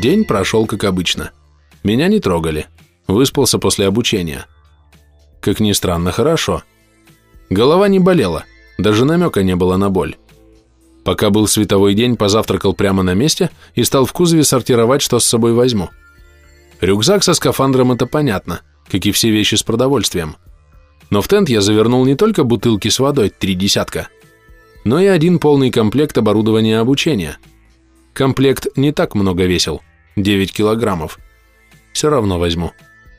День прошел как обычно. Меня не трогали. Выспался после обучения. Как ни странно, хорошо. Голова не болела, даже намека не было на боль. Пока был световой день, позавтракал прямо на месте и стал в кузове сортировать, что с собой возьму. Рюкзак со скафандром – это понятно, как и все вещи с продовольствием. Но в тент я завернул не только бутылки с водой, три десятка, но и один полный комплект оборудования обучения. Комплект не так много весил – 9 килограммов. Все равно возьму.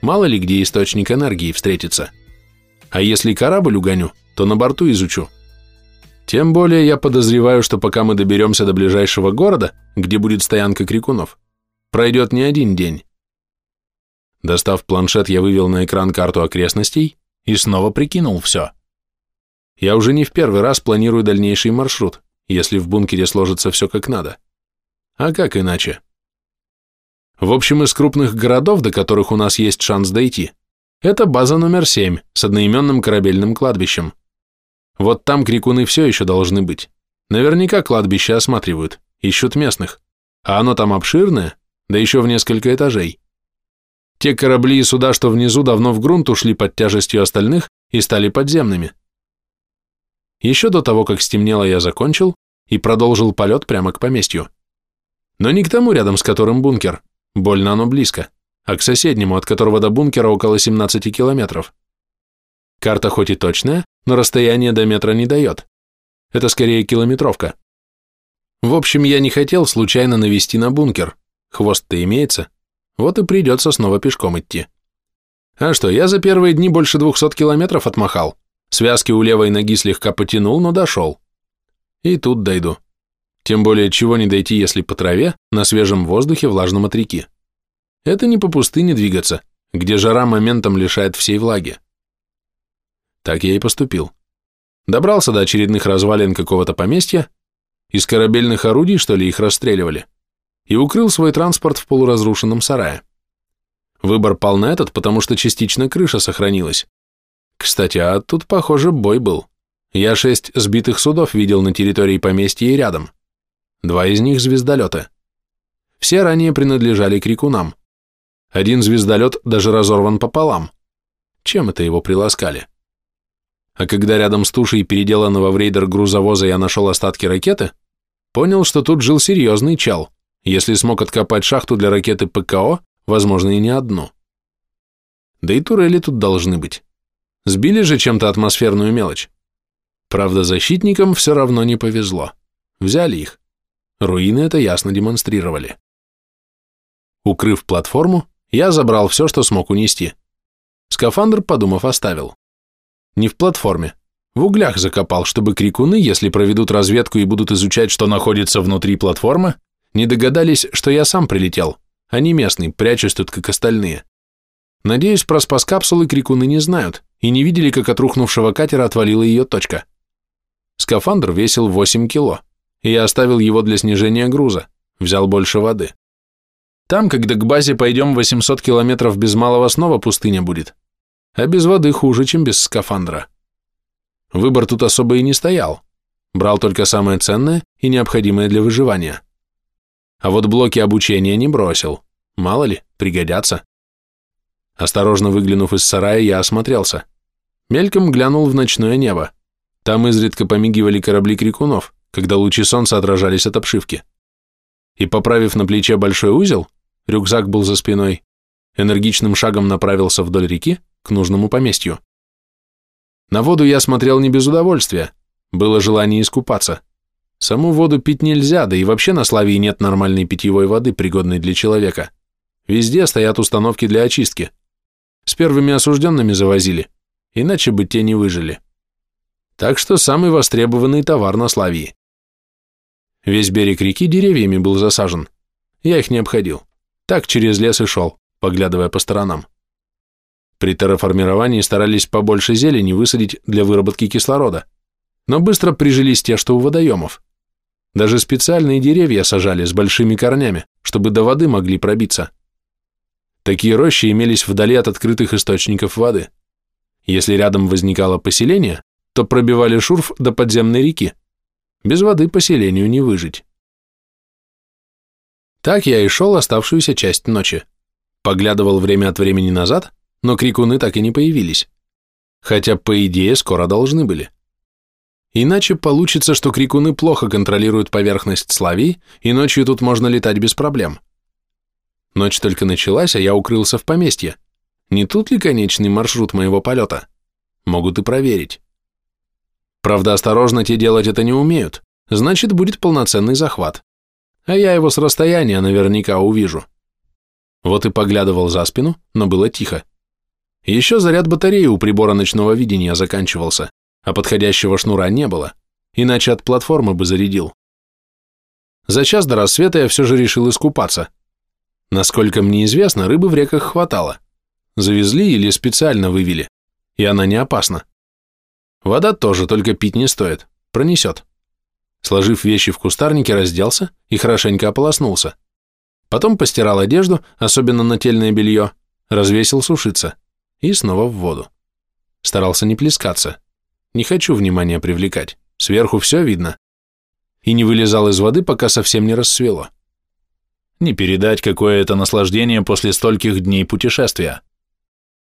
Мало ли где источник энергии встретится. А если корабль угоню, то на борту изучу. Тем более я подозреваю, что пока мы доберемся до ближайшего города, где будет стоянка крикунов, пройдет не один день. Достав планшет, я вывел на экран карту окрестностей и снова прикинул все. Я уже не в первый раз планирую дальнейший маршрут, если в бункере сложится все как надо. А как иначе? В общем, из крупных городов, до которых у нас есть шанс дойти, это база номер 7 с одноименным корабельным кладбищем. Вот там крикуны все еще должны быть. Наверняка кладбище осматривают, ищут местных. А оно там обширное, да еще в несколько этажей. Те корабли и суда, что внизу, давно в грунт ушли под тяжестью остальных и стали подземными. Еще до того, как стемнело, я закончил и продолжил полет прямо к поместью. Но не к тому, рядом с которым бункер, больно оно близко, а к соседнему, от которого до бункера около 17 километров. Карта хоть и точная, но расстояние до метра не дает. Это скорее километровка. В общем, я не хотел случайно навести на бункер. Хвост-то имеется. Вот и придется снова пешком идти. А что, я за первые дни больше 200 километров отмахал. Связки у левой ноги слегка потянул, но дошел. И тут дойду. Тем более, чего не дойти, если по траве, на свежем воздухе, влажном от реки. Это не по пустыне двигаться, где жара моментом лишает всей влаги. Так я и поступил. Добрался до очередных развалин какого-то поместья, из корабельных орудий, что ли, их расстреливали, и укрыл свой транспорт в полуразрушенном сарае. Выбор пал на этот, потому что частично крыша сохранилась. Кстати, а тут, похоже, бой был. Я шесть сбитых судов видел на территории поместья и рядом. Два из них звездолеты. Все ранее принадлежали крикунам. Один звездолет даже разорван пополам. Чем это его приласкали? а когда рядом с тушей переделанного в рейдер грузовоза я нашел остатки ракеты, понял, что тут жил серьезный чал, если смог откопать шахту для ракеты ПКО, возможно, и не одну. Да и турели тут должны быть. Сбили же чем-то атмосферную мелочь. Правда, защитникам все равно не повезло. Взяли их. Руины это ясно демонстрировали. Укрыв платформу, я забрал все, что смог унести. Скафандр, подумав, оставил. Не в платформе. В углях закопал, чтобы крикуны, если проведут разведку и будут изучать, что находится внутри платформы, не догадались, что я сам прилетел, а не местный, прячусь тут, как остальные. Надеюсь, про спас капсулы крикуны не знают и не видели, как от рухнувшего катера отвалила ее точка. Скафандр весил 8 кило, и я оставил его для снижения груза, взял больше воды. Там, когда к базе пойдем 800 километров без малого снова пустыня будет, а без воды хуже, чем без скафандра. Выбор тут особо и не стоял. Брал только самое ценное и необходимое для выживания. А вот блоки обучения не бросил. Мало ли, пригодятся. Осторожно выглянув из сарая, я осмотрелся. Мельком глянул в ночное небо. Там изредка помигивали корабли крикунов, когда лучи солнца отражались от обшивки. И поправив на плече большой узел, рюкзак был за спиной, энергичным шагом направился вдоль реки, к нужному поместью. На воду я смотрел не без удовольствия, было желание искупаться. Саму воду пить нельзя, да и вообще на Славии нет нормальной питьевой воды, пригодной для человека. Везде стоят установки для очистки. С первыми осужденными завозили, иначе бы те не выжили. Так что самый востребованный товар на Славии. Весь берег реки деревьями был засажен. Я их не обходил. Так через лес и шел, поглядывая по сторонам. При терраформировании старались побольше зелени высадить для выработки кислорода, но быстро прижились те, что у водоемов. Даже специальные деревья сажали с большими корнями, чтобы до воды могли пробиться. Такие рощи имелись вдали от открытых источников воды. Если рядом возникало поселение, то пробивали шурф до подземной реки. Без воды поселению не выжить. Так я и шел оставшуюся часть ночи. Поглядывал время от времени назад, но крикуны так и не появились. Хотя, по идее, скоро должны были. Иначе получится, что крикуны плохо контролируют поверхность Славии, и ночью тут можно летать без проблем. Ночь только началась, а я укрылся в поместье. Не тут ли конечный маршрут моего полета? Могут и проверить. Правда, осторожно те делать это не умеют, значит, будет полноценный захват. А я его с расстояния наверняка увижу. Вот и поглядывал за спину, но было тихо. Еще заряд батареи у прибора ночного видения заканчивался а подходящего шнура не было, иначе от платформы бы зарядил. За час до рассвета я все же решил искупаться. Насколько мне известно, рыбы в реках хватало. Завезли или специально вывели, и она не опасна. Вода тоже, только пить не стоит, пронесет. Сложив вещи в кустарнике, разделся и хорошенько ополоснулся. Потом постирал одежду, особенно нательное белье, развесил сушиться и снова в воду. Старался не плескаться. Не хочу внимания привлекать. Сверху все видно. И не вылезал из воды, пока совсем не рассвело. Не передать, какое это наслаждение после стольких дней путешествия.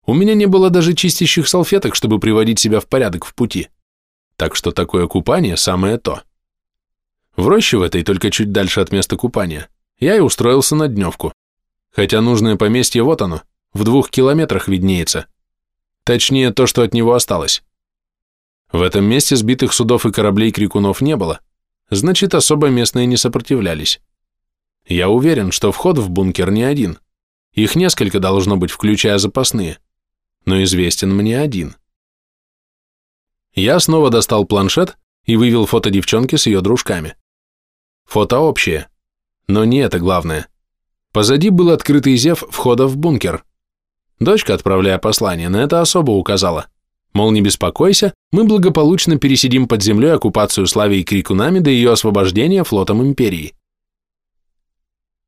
У меня не было даже чистящих салфеток, чтобы приводить себя в порядок в пути. Так что такое купание самое то. В роще в этой, только чуть дальше от места купания, я и устроился на дневку. Хотя нужное поместье вот оно, в двух километрах виднеется. Точнее, то, что от него осталось. В этом месте сбитых судов и кораблей крикунов не было, значит, особо местные не сопротивлялись. Я уверен, что вход в бункер не один. Их несколько должно быть, включая запасные. Но известен мне один. Я снова достал планшет и вывел фото девчонки с ее дружками. Фото общее. Но не это главное. Позади был открытый зев входа в бункер. Дочка, отправляя послание, на это особо указала. Мол, не беспокойся, мы благополучно пересидим под землей оккупацию Славии крикунами до ее освобождения флотом империи.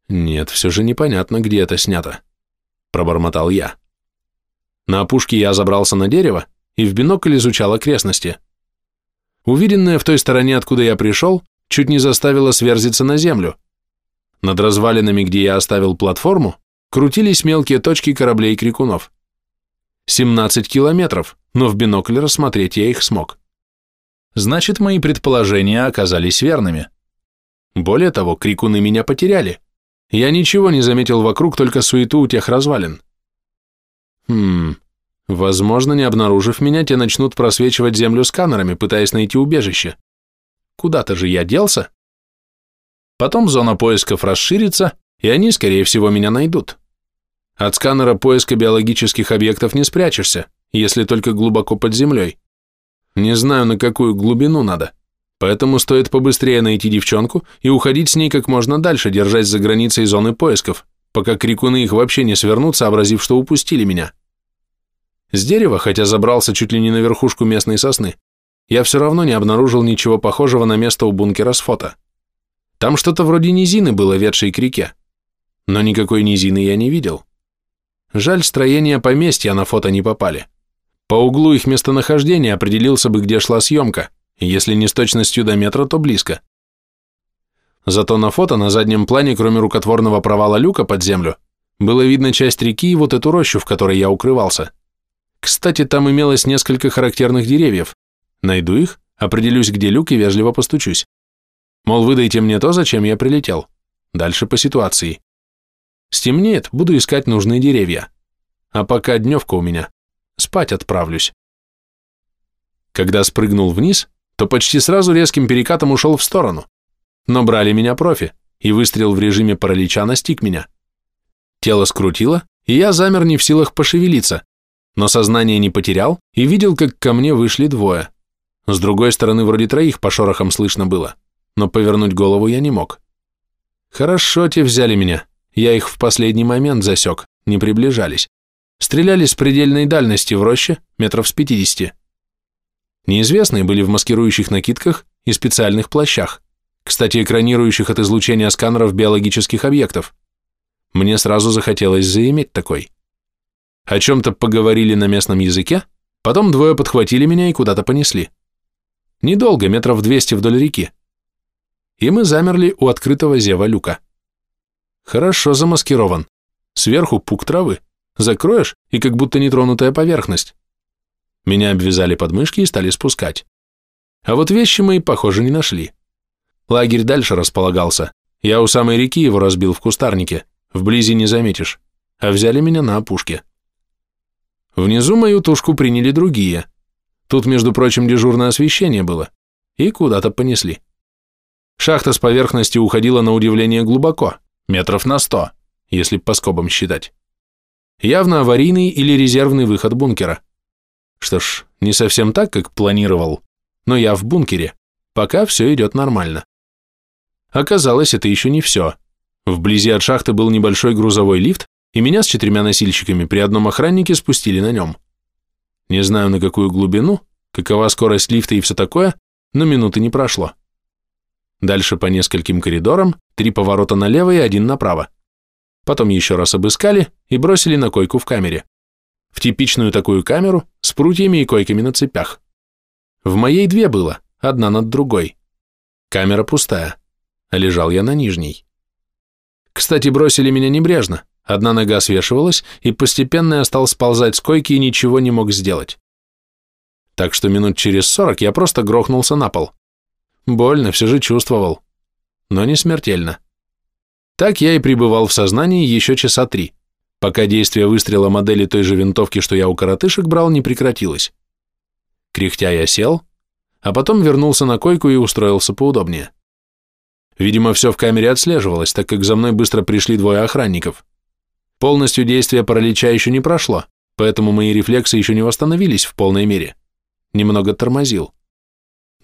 Нет, все же непонятно, где это снято, пробормотал я. На опушке я забрался на дерево и в бинокль изучал окрестности. Увиденное в той стороне, откуда я пришел, чуть не заставило сверзиться на землю. Над развалинами, где я оставил платформу, крутились мелкие точки кораблей крикунов. 17 километров, но в бинокль рассмотреть я их смог. Значит, мои предположения оказались верными. Более того, крикуны меня потеряли. Я ничего не заметил вокруг, только суету у тех развалин. Хм, возможно, не обнаружив меня, те начнут просвечивать землю сканерами, пытаясь найти убежище. Куда-то же я делся. Потом зона поисков расширится, и они, скорее всего, меня найдут. От сканера поиска биологических объектов не спрячешься, если только глубоко под землей. Не знаю, на какую глубину надо, поэтому стоит побыстрее найти девчонку и уходить с ней как можно дальше, держась за границей зоны поисков, пока крикуны их вообще не свернут, сообразив, что упустили меня. С дерева, хотя забрался чуть ли не на верхушку местной сосны, я все равно не обнаружил ничего похожего на место у бункера с фото. Там что-то вроде низины было, ведшей к реке. Но никакой низины я не видел. Жаль, строения поместья на фото не попали. По углу их местонахождения определился бы, где шла съемка, если не с точностью до метра, то близко. Зато на фото на заднем плане, кроме рукотворного провала люка под землю, было видно часть реки и вот эту рощу, в которой я укрывался. Кстати, там имелось несколько характерных деревьев. Найду их, определюсь, где люк и вежливо постучусь. Мол, выдайте мне то, зачем я прилетел. Дальше по ситуации. Стемнеет, буду искать нужные деревья. А пока дневка у меня. Спать отправлюсь. Когда спрыгнул вниз, то почти сразу резким перекатом ушел в сторону. Но брали меня профи, и выстрел в режиме паралича настиг меня. Тело скрутило, и я замер не в силах пошевелиться, но сознание не потерял и видел, как ко мне вышли двое. С другой стороны, вроде троих по шорохам слышно было, но повернуть голову я не мог. Хорошо те взяли меня, я их в последний момент засек, не приближались. Стреляли с предельной дальности в роще, метров с пятидесяти. Неизвестные были в маскирующих накидках и специальных плащах, кстати, экранирующих от излучения сканеров биологических объектов. Мне сразу захотелось заиметь такой. О чем-то поговорили на местном языке, потом двое подхватили меня и куда-то понесли. Недолго, метров двести вдоль реки. И мы замерли у открытого зева люка. Хорошо замаскирован. Сверху пук травы. Закроешь, и как будто нетронутая поверхность. Меня обвязали подмышки и стали спускать. А вот вещи мои, похоже, не нашли. Лагерь дальше располагался. Я у самой реки его разбил в кустарнике. Вблизи не заметишь. А взяли меня на опушке. Внизу мою тушку приняли другие. Тут, между прочим, дежурное освещение было. И куда-то понесли. Шахта с поверхности уходила на удивление глубоко, метров на сто, если по скобам считать. Явно аварийный или резервный выход бункера. Что ж, не совсем так, как планировал, но я в бункере, пока все идет нормально. Оказалось, это еще не все. Вблизи от шахты был небольшой грузовой лифт, и меня с четырьмя носильщиками при одном охраннике спустили на нем. Не знаю, на какую глубину, какова скорость лифта и все такое, но минуты не прошло. Дальше по нескольким коридорам, три поворота налево и один направо. Потом еще раз обыскали и бросили на койку в камере. В типичную такую камеру с прутьями и койками на цепях. В моей две было, одна над другой. Камера пустая, лежал я на нижней. Кстати, бросили меня небрежно. Одна нога свешивалась, и постепенно я стал сползать с койки и ничего не мог сделать. Так что минут через сорок я просто грохнулся на пол. Больно, все же чувствовал. Но не смертельно. Так я и пребывал в сознании еще часа три, пока действие выстрела модели той же винтовки, что я у коротышек брал, не прекратилось. Кряхтя я сел, а потом вернулся на койку и устроился поудобнее. Видимо, все в камере отслеживалось, так как за мной быстро пришли двое охранников. Полностью действие паралича еще не прошло, поэтому мои рефлексы еще не восстановились в полной мере. Немного тормозил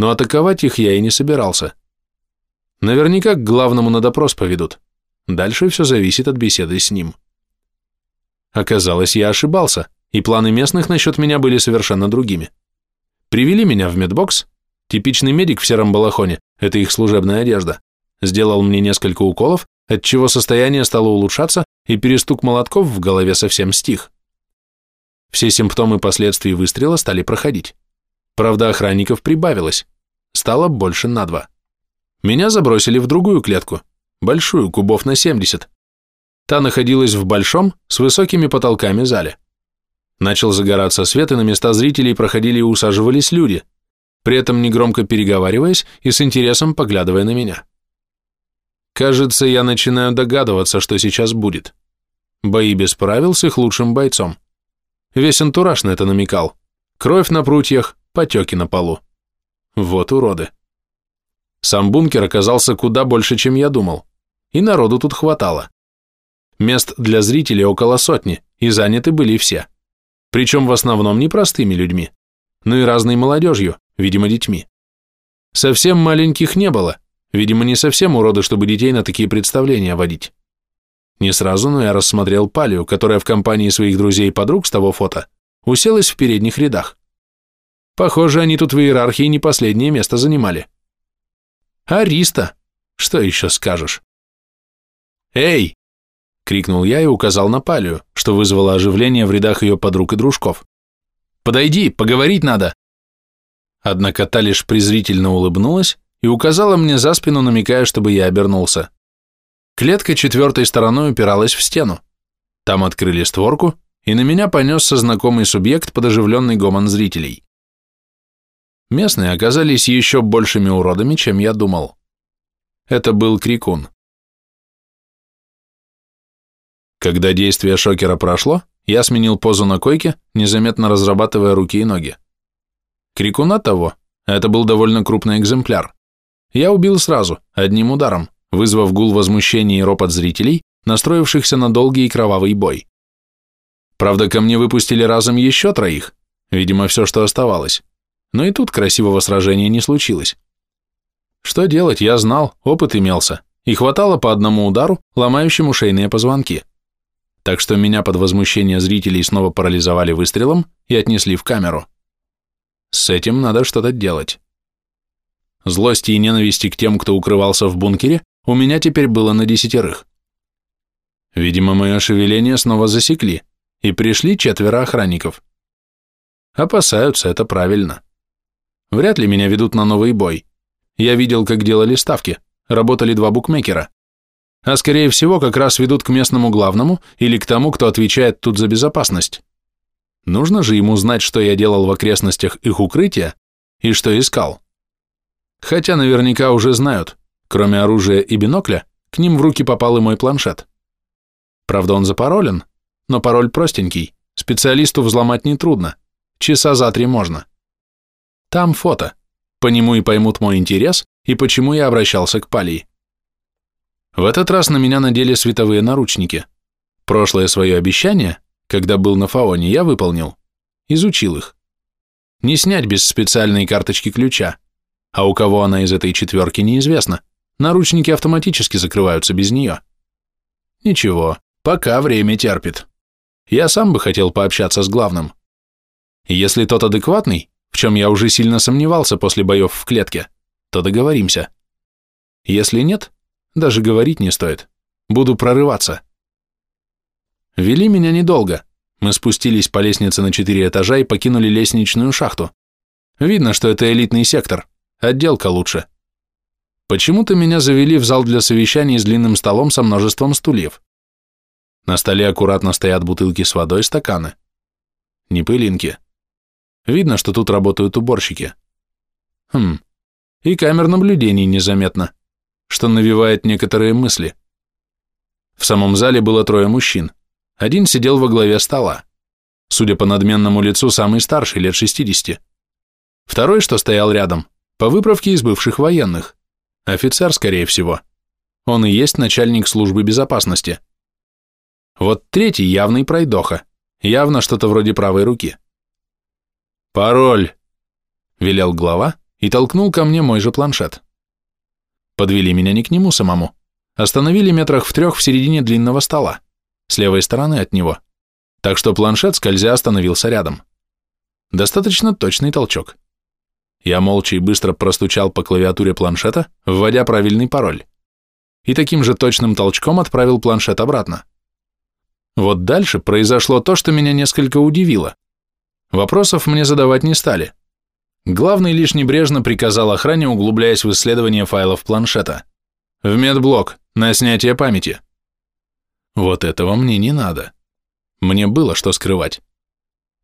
но атаковать их я и не собирался. Наверняка к главному на допрос поведут. Дальше все зависит от беседы с ним. Оказалось, я ошибался, и планы местных насчет меня были совершенно другими. Привели меня в медбокс, типичный медик в сером балахоне, это их служебная одежда, сделал мне несколько уколов, отчего состояние стало улучшаться, и перестук молотков в голове совсем стих. Все симптомы последствий выстрела стали проходить. Правда, охранников прибавилось стало больше на два. Меня забросили в другую клетку, большую, кубов на 70. Та находилась в большом, с высокими потолками зале. Начал загораться свет, и на места зрителей проходили и усаживались люди, при этом негромко переговариваясь и с интересом поглядывая на меня. Кажется, я начинаю догадываться, что сейчас будет. Бои без правил с их лучшим бойцом. Весь антураж на это намекал. Кровь на прутьях, потеки на полу. Вот уроды. Сам бункер оказался куда больше, чем я думал. И народу тут хватало. Мест для зрителей около сотни, и заняты были все. Причем в основном не простыми людьми, но и разной молодежью, видимо, детьми. Совсем маленьких не было, видимо, не совсем уроды, чтобы детей на такие представления водить. Не сразу, но я рассмотрел Палию, которая в компании своих друзей и подруг с того фото уселась в передних рядах. Похоже, они тут в иерархии не последнее место занимали. Ариста, что еще скажешь? «Эй!» — крикнул я и указал на Палию, что вызвало оживление в рядах ее подруг и дружков. «Подойди, поговорить надо!» Однако та лишь презрительно улыбнулась и указала мне за спину, намекая, чтобы я обернулся. Клетка четвертой стороной упиралась в стену. Там открыли створку, и на меня понесся знакомый субъект под оживленный гомон зрителей. Местные оказались еще большими уродами, чем я думал. Это был Крикун. Когда действие шокера прошло, я сменил позу на койке, незаметно разрабатывая руки и ноги. Крикуна того, это был довольно крупный экземпляр. Я убил сразу, одним ударом, вызвав гул возмущения и ропот зрителей, настроившихся на долгий и кровавый бой. Правда, ко мне выпустили разом еще троих, видимо, все, что оставалось но и тут красивого сражения не случилось. Что делать, я знал, опыт имелся, и хватало по одному удару, ломающему шейные позвонки. Так что меня под возмущение зрителей снова парализовали выстрелом и отнесли в камеру. С этим надо что-то делать. Злости и ненависти к тем, кто укрывался в бункере, у меня теперь было на десятерых. Видимо, мое шевеление снова засекли, и пришли четверо охранников. Опасаются, это правильно. Вряд ли меня ведут на новый бой. Я видел, как делали ставки. Работали два букмекера. а скорее всего как раз ведут к местному главному или к тому, кто отвечает тут за безопасность. Нужно же ему знать, что я делал в окрестностях их укрытия и что искал. Хотя наверняка уже знают, кроме оружия и бинокля, к ним в руки попал и мой планшет. Правда, он запаролен, но пароль простенький, специалисту взломать нетрудно, часа за три можно. Там фото, по нему и поймут мой интерес и почему я обращался к Палии. В этот раз на меня надели световые наручники. Прошлое свое обещание, когда был на Фаоне, я выполнил. Изучил их. Не снять без специальной карточки ключа. А у кого она из этой четверки, неизвестно. Наручники автоматически закрываются без нее. Ничего, пока время терпит. Я сам бы хотел пообщаться с главным. Если тот адекватный, в чем я уже сильно сомневался после боев в клетке, то договоримся. Если нет, даже говорить не стоит. Буду прорываться. Вели меня недолго. Мы спустились по лестнице на четыре этажа и покинули лестничную шахту. Видно, что это элитный сектор. Отделка лучше. Почему-то меня завели в зал для совещаний с длинным столом со множеством стульев. На столе аккуратно стоят бутылки с водой, стаканы. Не пылинки. Видно, что тут работают уборщики. Хм. И камер наблюдений незаметно что навевает некоторые мысли. В самом зале было трое мужчин. Один сидел во главе стола. Судя по надменному лицу, самый старший, лет 60. Второй, что стоял рядом, по выправке из бывших военных. Офицер, скорее всего. Он и есть начальник службы безопасности. Вот третий явный пройдоха. Явно что-то вроде правой руки. «Пароль!» – велел глава и толкнул ко мне мой же планшет. Подвели меня не к нему самому. Остановили метрах в трех в середине длинного стола, с левой стороны от него. Так что планшет, скользя, остановился рядом. Достаточно точный толчок. Я молча и быстро простучал по клавиатуре планшета, вводя правильный пароль. И таким же точным толчком отправил планшет обратно. Вот дальше произошло то, что меня несколько удивило. Вопросов мне задавать не стали. Главный лишь небрежно приказал охране, углубляясь в исследование файлов планшета. В медблок, на снятие памяти. Вот этого мне не надо. Мне было что скрывать.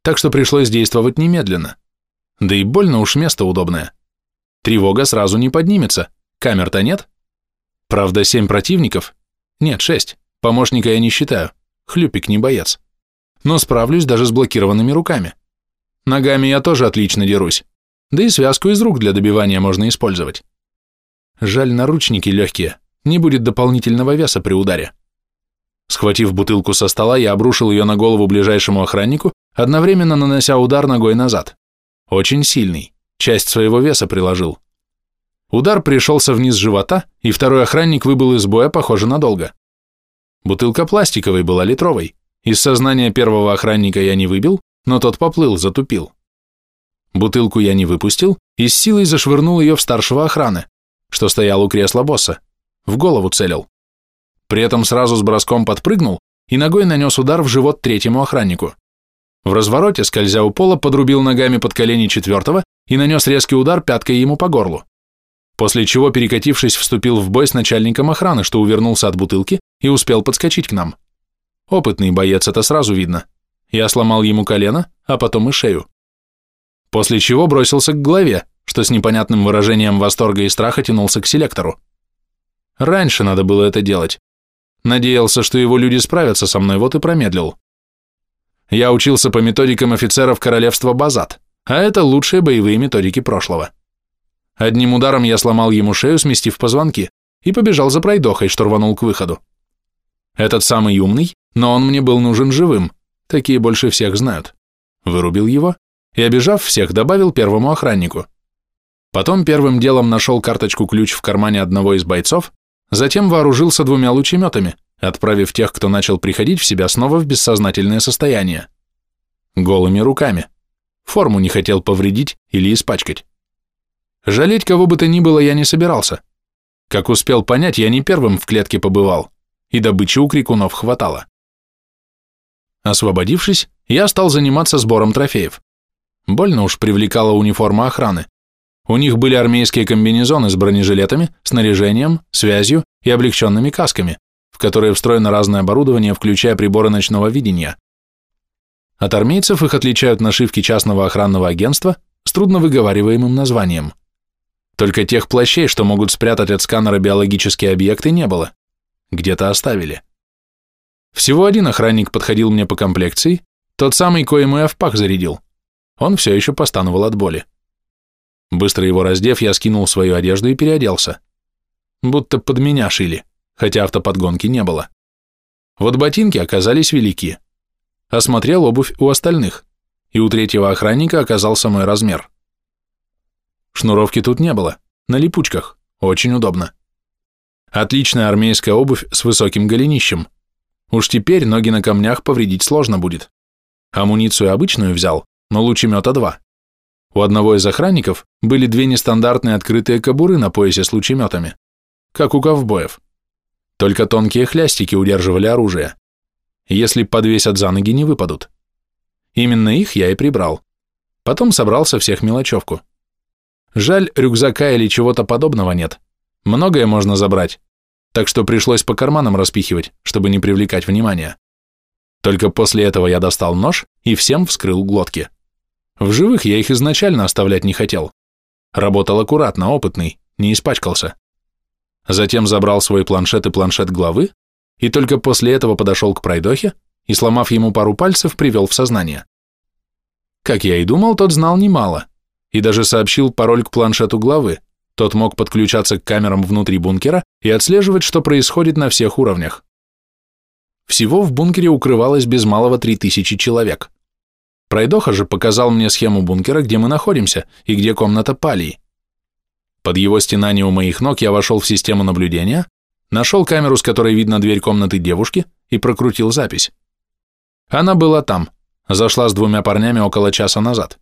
Так что пришлось действовать немедленно. Да и больно уж место удобное. Тревога сразу не поднимется, камер-то нет. Правда, семь противников? Нет, шесть. Помощника я не считаю. Хлюпик не боец. Но справлюсь даже с блокированными руками. Ногами я тоже отлично дерусь. Да и связку из рук для добивания можно использовать. Жаль, наручники легкие, не будет дополнительного веса при ударе. Схватив бутылку со стола, я обрушил ее на голову ближайшему охраннику, одновременно нанося удар ногой назад. Очень сильный, часть своего веса приложил. Удар пришелся вниз живота, и второй охранник выбыл из боя, похоже, надолго. Бутылка пластиковой была литровой. Из сознания первого охранника я не выбил, но тот поплыл, затупил. Бутылку я не выпустил и с силой зашвырнул ее в старшего охраны, что стоял у кресла босса, в голову целил. При этом сразу с броском подпрыгнул и ногой нанес удар в живот третьему охраннику. В развороте, скользя у пола, подрубил ногами под колени четвертого и нанес резкий удар пяткой ему по горлу. После чего, перекатившись, вступил в бой с начальником охраны, что увернулся от бутылки и успел подскочить к нам. Опытный боец, это сразу видно. Я сломал ему колено, а потом и шею после чего бросился к главе, что с непонятным выражением восторга и страха тянулся к селектору. Раньше надо было это делать. Надеялся, что его люди справятся со мной, вот и промедлил. Я учился по методикам офицеров королевства Базат, а это лучшие боевые методики прошлого. Одним ударом я сломал ему шею, сместив позвонки, и побежал за пройдохой, что рванул к выходу. Этот самый умный, но он мне был нужен живым, такие больше всех знают. Вырубил его и, обижав всех, добавил первому охраннику. Потом первым делом нашел карточку-ключ в кармане одного из бойцов, затем вооружился двумя лучеметами, отправив тех, кто начал приходить в себя, снова в бессознательное состояние. Голыми руками. Форму не хотел повредить или испачкать. Жалеть кого бы то ни было я не собирался. Как успел понять, я не первым в клетке побывал, и добычи у крикунов хватало. Освободившись, я стал заниматься сбором трофеев. Больно уж привлекала униформа охраны. У них были армейские комбинезоны с бронежилетами, снаряжением, связью и облегченными касками, в которые встроено разное оборудование, включая приборы ночного видения. От армейцев их отличают нашивки частного охранного агентства с трудновыговариваемым названием. Только тех плащей, что могут спрятать от сканера биологические объекты, не было. Где-то оставили. Всего один охранник подходил мне по комплекции, тот самый, коему я в пах зарядил. Он все еще постановал от боли. Быстро его раздев, я скинул свою одежду и переоделся. Будто под меня шили, хотя автоподгонки не было. Вот ботинки оказались велики. Осмотрел обувь у остальных, и у третьего охранника оказался мой размер. Шнуровки тут не было, на липучках, очень удобно. Отличная армейская обувь с высоким голенищем. Уж теперь ноги на камнях повредить сложно будет. Амуницию обычную взял, но лучемета два. У одного из охранников были две нестандартные открытые кобуры на поясе с лучеметами, как у ковбоев. Только тонкие хлястики удерживали оружие. Если подвесят за ноги, не выпадут. Именно их я и прибрал. Потом собрал со всех мелочевку. Жаль, рюкзака или чего-то подобного нет. Многое можно забрать, так что пришлось по карманам распихивать, чтобы не привлекать внимания. Только после этого я достал нож и всем вскрыл глотки. В живых я их изначально оставлять не хотел. Работал аккуратно, опытный, не испачкался. Затем забрал свой планшет и планшет главы, и только после этого подошел к пройдохе и, сломав ему пару пальцев, привел в сознание. Как я и думал, тот знал немало, и даже сообщил пароль к планшету главы, тот мог подключаться к камерам внутри бункера и отслеживать, что происходит на всех уровнях. Всего в бункере укрывалось без малого 3000 человек. Пройдоха же показал мне схему бункера, где мы находимся и где комната Палии. Под его стенание у моих ног я вошел в систему наблюдения, нашел камеру, с которой видно дверь комнаты девушки, и прокрутил запись. Она была там, зашла с двумя парнями около часа назад.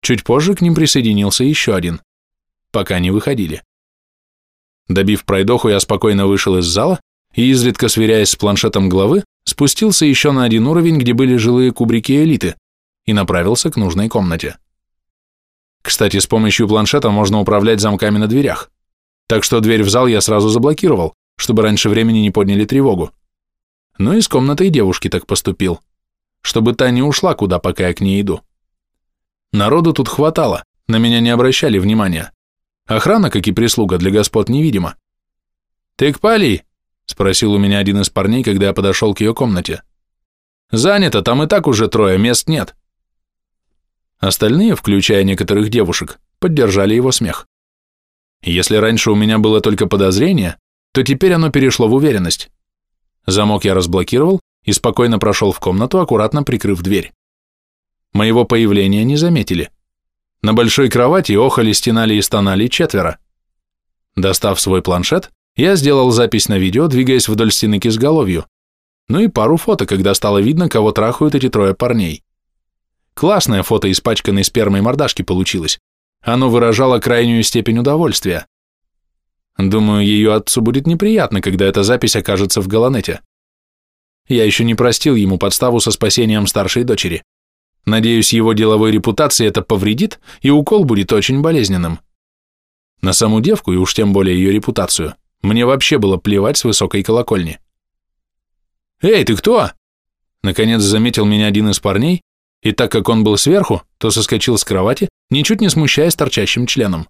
Чуть позже к ним присоединился еще один пока не выходили. Добив пройдоху, я спокойно вышел из зала и, изредка сверяясь с планшетом главы, спустился еще на один уровень, где были жилые кубрики элиты, и направился к нужной комнате. Кстати, с помощью планшета можно управлять замками на дверях, так что дверь в зал я сразу заблокировал, чтобы раньше времени не подняли тревогу. Ну и с комнатой девушки так поступил, чтобы та не ушла куда, пока я к ней иду. Народу тут хватало, на меня не обращали внимания. Охрана, как и прислуга, для господ невидима. «Ты к Пали?» – спросил у меня один из парней, когда я подошел к ее комнате. «Занято, там и так уже трое, мест нет». Остальные, включая некоторых девушек, поддержали его смех. Если раньше у меня было только подозрение, то теперь оно перешло в уверенность. Замок я разблокировал и спокойно прошел в комнату, аккуратно прикрыв дверь. Моего появления не заметили. На большой кровати охали, стенали и стонали четверо. Достав свой планшет, я сделал запись на видео, двигаясь вдоль стены к изголовью. Ну и пару фото, когда стало видно, кого трахают эти трое парней. Классное фото испачканной спермой мордашки получилось. Оно выражало крайнюю степень удовольствия. Думаю, ее отцу будет неприятно, когда эта запись окажется в Галанете. Я еще не простил ему подставу со спасением старшей дочери. Надеюсь, его деловой репутации это повредит, и укол будет очень болезненным. На саму девку, и уж тем более ее репутацию, мне вообще было плевать с высокой колокольни. «Эй, ты кто?» Наконец заметил меня один из парней, и так как он был сверху, то соскочил с кровати, ничуть не смущаясь торчащим членом.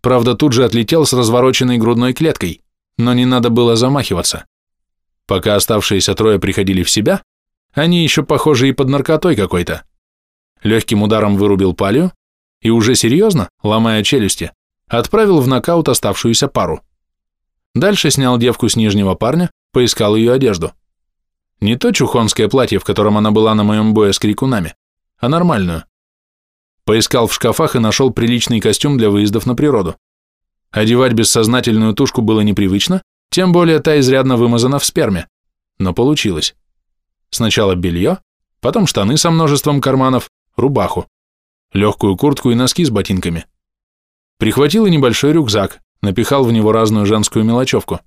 Правда, тут же отлетел с развороченной грудной клеткой, но не надо было замахиваться. Пока оставшиеся трое приходили в себя, они еще, похожи и под наркотой какой-то. Легким ударом вырубил палью и уже серьезно, ломая челюсти, отправил в нокаут оставшуюся пару. Дальше снял девку с нижнего парня, поискал ее одежду. Не то чухонское платье, в котором она была на моем бое с крикунами, а нормальную. Поискал в шкафах и нашел приличный костюм для выездов на природу. Одевать бессознательную тушку было непривычно, тем более та изрядно вымазана в сперме, но получилось. Сначала белье, потом штаны со множеством карманов, рубаху, легкую куртку и носки с ботинками. Прихватил и небольшой рюкзак, напихал в него разную женскую мелочевку.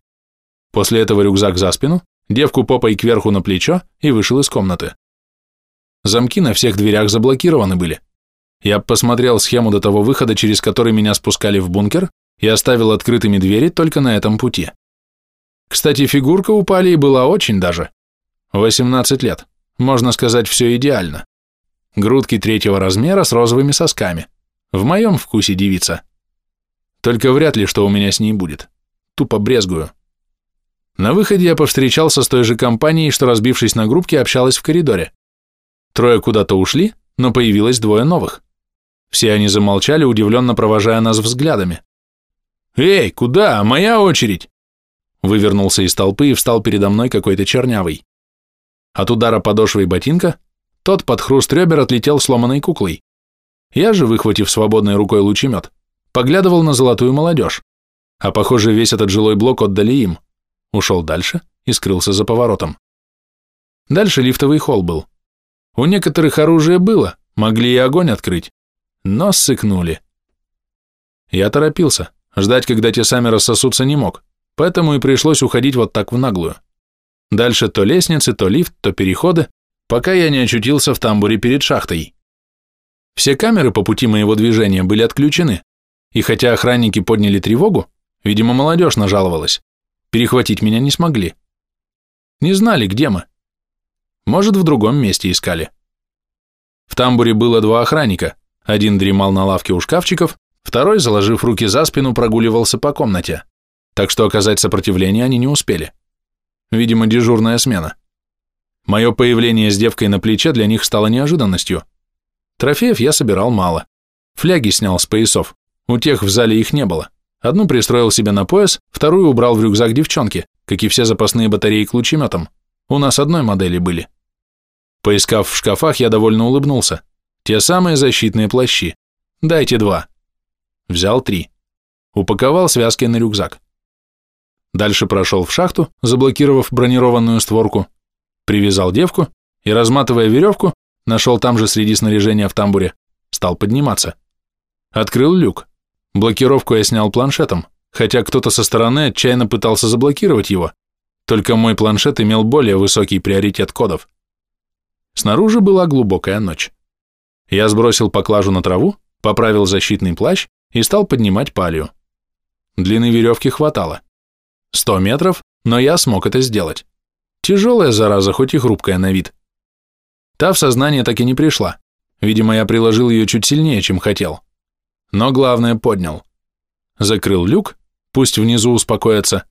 После этого рюкзак за спину, девку попой кверху на плечо и вышел из комнаты. Замки на всех дверях заблокированы были. Я посмотрел схему до того выхода, через который меня спускали в бункер, и оставил открытыми двери только на этом пути. Кстати, фигурка у Палии была очень даже. 18 лет. Можно сказать, все идеально. Грудки третьего размера с розовыми сосками. В моем вкусе девица. Только вряд ли, что у меня с ней будет. Тупо брезгую. На выходе я повстречался с той же компанией, что, разбившись на группки, общалась в коридоре. Трое куда-то ушли, но появилось двое новых. Все они замолчали, удивленно провожая нас взглядами. «Эй, куда? Моя очередь!» Вывернулся из толпы и встал передо мной какой-то чернявый. От удара подошвой ботинка тот под хруст ребер отлетел сломанной куклой. Я же, выхватив свободной рукой лучемет, поглядывал на золотую молодежь, а похоже весь этот жилой блок отдали им. Ушел дальше и скрылся за поворотом. Дальше лифтовый холл был. У некоторых оружие было, могли и огонь открыть, но сыкнули. Я торопился, ждать, когда те сами рассосутся не мог, поэтому и пришлось уходить вот так в наглую. Дальше то лестницы, то лифт, то переходы, пока я не очутился в тамбуре перед шахтой. Все камеры по пути моего движения были отключены, и хотя охранники подняли тревогу, видимо, молодежь нажаловалась, перехватить меня не смогли. Не знали, где мы. Может, в другом месте искали. В тамбуре было два охранника, один дремал на лавке у шкафчиков, второй, заложив руки за спину, прогуливался по комнате, так что оказать сопротивление они не успели. Видимо, дежурная смена. Мое появление с девкой на плече для них стало неожиданностью. Трофеев я собирал мало. Фляги снял с поясов. У тех в зале их не было. Одну пристроил себе на пояс, вторую убрал в рюкзак девчонки, как и все запасные батареи к лучеметам. У нас одной модели были. Поискав в шкафах, я довольно улыбнулся. Те самые защитные плащи. Дайте два. Взял три. Упаковал связки на рюкзак. Дальше прошел в шахту, заблокировав бронированную створку, привязал девку и, разматывая веревку, нашел там же среди снаряжения в тамбуре, стал подниматься. Открыл люк. Блокировку я снял планшетом, хотя кто-то со стороны отчаянно пытался заблокировать его, только мой планшет имел более высокий приоритет кодов. Снаружи была глубокая ночь. Я сбросил поклажу на траву, поправил защитный плащ и стал поднимать палью. Длины веревки хватало. Сто метров, но я смог это сделать. Тяжелая зараза, хоть и хрупкая на вид. Та в сознание так и не пришла. Видимо, я приложил ее чуть сильнее, чем хотел. Но главное поднял. Закрыл люк, пусть внизу успокоится,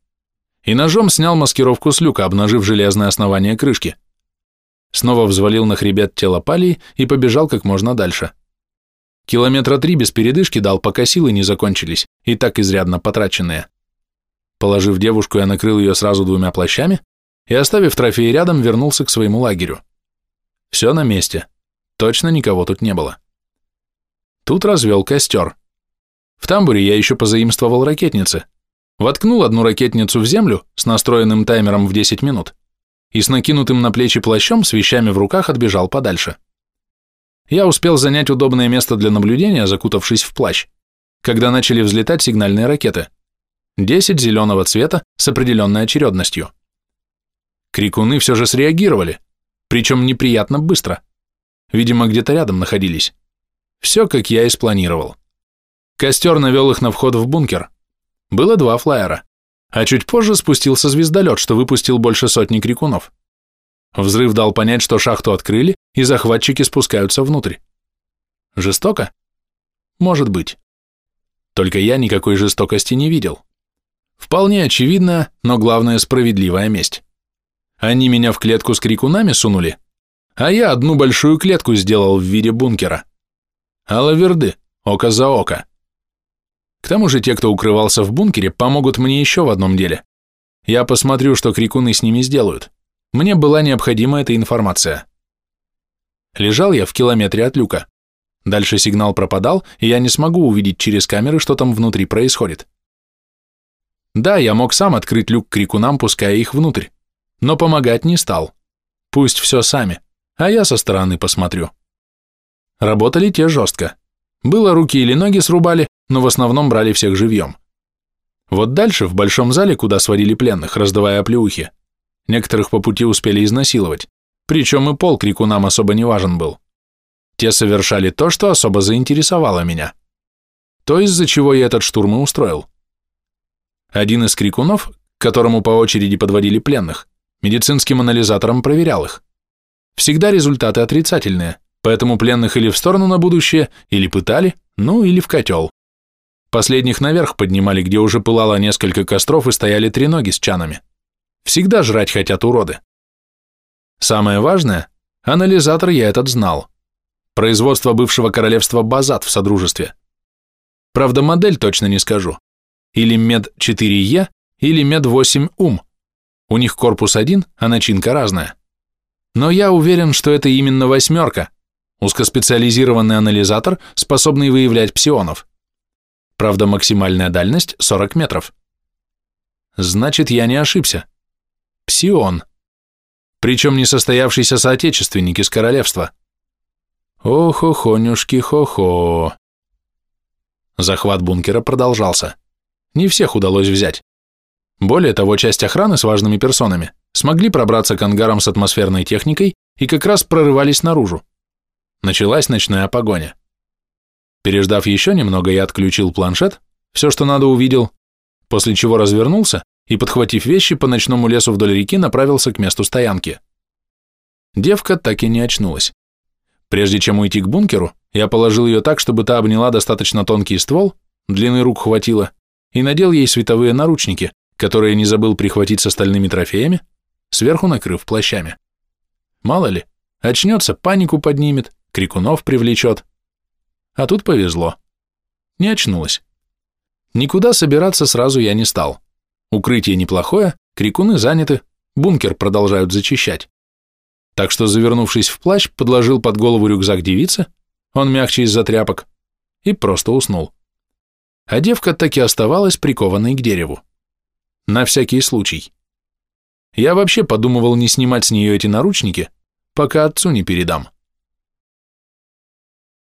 и ножом снял маскировку с люка, обнажив железное основание крышки. Снова взвалил на хребет тело палии и побежал как можно дальше. Километра три без передышки дал, пока силы не закончились, и так изрядно потраченные. Положив девушку, я накрыл ее сразу двумя плащами и, оставив трофей рядом, вернулся к своему лагерю. Все на месте. Точно никого тут не было. Тут развел костер. В тамбуре я еще позаимствовал ракетницы. Воткнул одну ракетницу в землю с настроенным таймером в 10 минут и с накинутым на плечи плащом с вещами в руках отбежал подальше. Я успел занять удобное место для наблюдения, закутавшись в плащ, когда начали взлетать сигнальные ракеты. 10 зеленого цвета с определенной очередностью. Крикуны все же среагировали, причем неприятно быстро. Видимо, где-то рядом находились. Все, как я и спланировал. Костер навел их на вход в бункер. Было два флайера, а чуть позже спустился звездолет, что выпустил больше сотни крикунов. Взрыв дал понять, что шахту открыли, и захватчики спускаются внутрь. Жестоко? Может быть. Только я никакой жестокости не видел. Вполне очевидно, но главное справедливая месть. Они меня в клетку с крикунами сунули, а я одну большую клетку сделал в виде бункера. Алаверды, око за око. К тому же те, кто укрывался в бункере, помогут мне еще в одном деле. Я посмотрю, что крикуны с ними сделают. Мне была необходима эта информация. Лежал я в километре от люка. Дальше сигнал пропадал, и я не смогу увидеть через камеры, что там внутри происходит. Да, я мог сам открыть люк крикунам, пуская их внутрь но помогать не стал. Пусть все сами, а я со стороны посмотрю. Работали те жестко. Было руки или ноги срубали, но в основном брали всех живьем. Вот дальше, в большом зале, куда сводили пленных, раздавая оплеухи, некоторых по пути успели изнасиловать, причем и пол крикунам особо не важен был. Те совершали то, что особо заинтересовало меня. То, из-за чего я этот штурм и устроил. Один из крикунов, которому по очереди подводили пленных, медицинским анализатором проверял их. Всегда результаты отрицательные, поэтому пленных или в сторону на будущее, или пытали, ну или в котел. Последних наверх поднимали, где уже пылало несколько костров и стояли три ноги с чанами. Всегда жрать хотят уроды. Самое важное, анализатор я этот знал. Производство бывшего королевства Базат в Содружестве. Правда, модель точно не скажу. Или МЕД-4Е, или МЕД-8-УМ. У них корпус один, а начинка разная. Но я уверен, что это именно восьмерка, узкоспециализированный анализатор, способный выявлять псионов. Правда, максимальная дальность 40 метров. Значит, я не ошибся. Псион. Причем не состоявшийся соотечественник из королевства. Ох-охонюшки, хо-хо. Захват бункера продолжался. Не всех удалось взять. Более того, часть охраны с важными персонами смогли пробраться к ангарам с атмосферной техникой и как раз прорывались наружу. Началась ночная погоня. Переждав еще немного, я отключил планшет, все, что надо, увидел, после чего развернулся и, подхватив вещи, по ночному лесу вдоль реки направился к месту стоянки. Девка так и не очнулась. Прежде чем уйти к бункеру, я положил ее так, чтобы та обняла достаточно тонкий ствол, длины рук хватило, и надел ей световые наручники, которые не забыл прихватить с остальными трофеями, сверху накрыв плащами. Мало ли, очнется, панику поднимет, крикунов привлечет. А тут повезло. Не очнулась. Никуда собираться сразу я не стал. Укрытие неплохое, крикуны заняты, бункер продолжают зачищать. Так что, завернувшись в плащ, подложил под голову рюкзак девицы, он мягче из-за тряпок, и просто уснул. А девка так и оставалась прикованной к дереву. На всякий случай. Я вообще подумывал не снимать с нее эти наручники, пока отцу не передам.